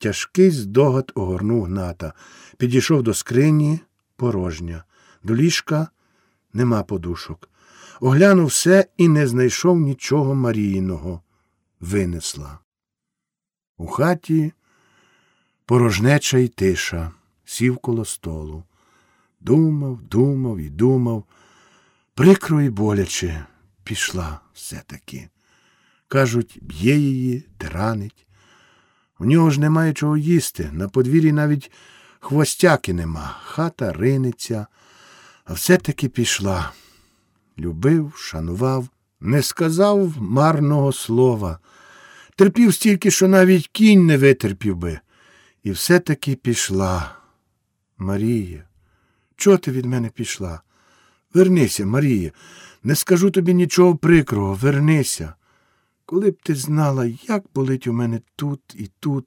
Тяжкий здогад огорнув гната. Підійшов до скрині порожня. До ліжка нема подушок. Оглянув все і не знайшов нічого Маріїного. Винесла. У хаті порожнеча й тиша, сів коло столу. Думав, думав і думав. Прикро і боляче пішла все-таки. Кажуть, б'є її, тиранить. У нього ж немає чого їсти. На подвір'ї навіть хвостяки нема. Хата риниться, а все-таки пішла. Любив, шанував, не сказав марного слова. Терпів стільки, що навіть кінь не витерпів би. І все-таки пішла. Марія, чого ти від мене пішла? Вернися, Марія, не скажу тобі нічого прикрого, вернися. Коли б ти знала, як болить у мене тут і тут,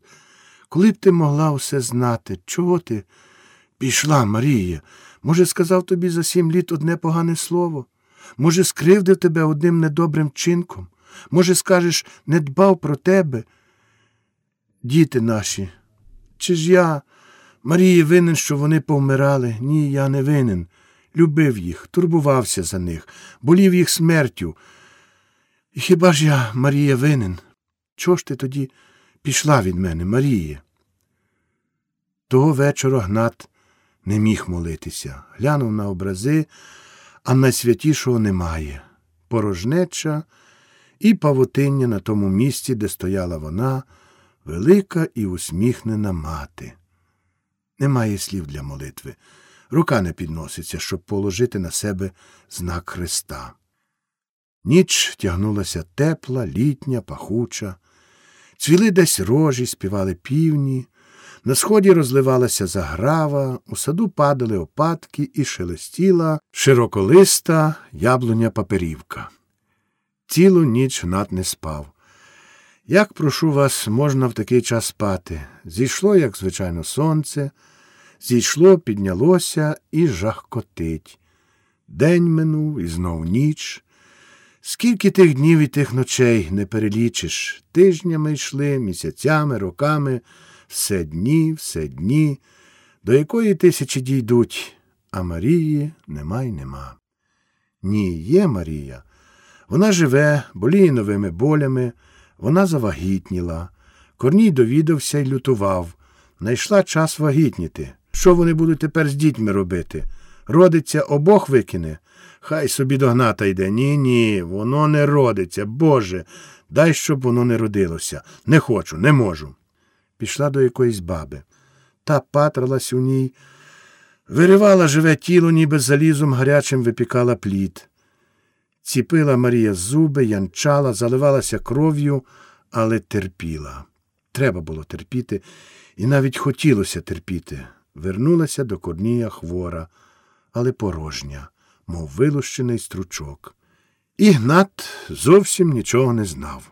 коли б ти могла все знати, чого ти пішла, Марія? Може, сказав тобі за сім літ одне погане слово? Може, скривдив тебе одним недобрим чинком? Може, скажеш, не дбав про тебе? Діти наші, чи ж я, Марії, винен, що вони повмирали? Ні, я не винен. Любив їх, турбувався за них, болів їх смертю. І хіба ж я, Марія, винен? Чого ж ти тоді пішла від мене, Марія? Того вечора Гнат не міг молитися. Глянув на образи, а найсвятішого немає. Порожнеча і павутиння на тому місці, де стояла вона, велика і усміхнена мати. Немає слів для молитви. Рука не підноситься, щоб положити на себе знак Христа. Ніч тягнулася тепла, літня, пахуча. Цвіли десь рожі, співали півні, на сході розливалася заграва, у саду падали опадки і шелестіла широколиста яблуня паперівка. Цілу ніч Гнат не спав. Як, прошу вас, можна в такий час спати? Зійшло, як звичайно, сонце, зійшло, піднялося і жахкотить. День минув і знов ніч. Скільки тих днів і тих ночей не перелічиш, тижнями йшли, місяцями, роками, все дні, все дні, до якої тисячі дійдуть, а Марії нема й нема. Ні, є Марія. Вона живе, боліє новими болями, вона завагітніла. Корній довідався й лютував. Найшла час вагітніти. Що вони будуть тепер з дітьми робити? Родиться обох викине. Хай собі до гната йде. Ні, ні, воно не родиться. Боже, дай, щоб воно не родилося. Не хочу, не можу. Пішла до якоїсь баби. Та патралась у ній, виривала живе тіло, ніби залізом гарячим випікала плід. Ціпила Марія зуби, янчала, заливалася кров'ю, але терпіла. Треба було терпіти, і навіть хотілося терпіти. Вернулася до корнія хвора, але порожня мов вилущений стручок. Ігнат зовсім нічого не знав.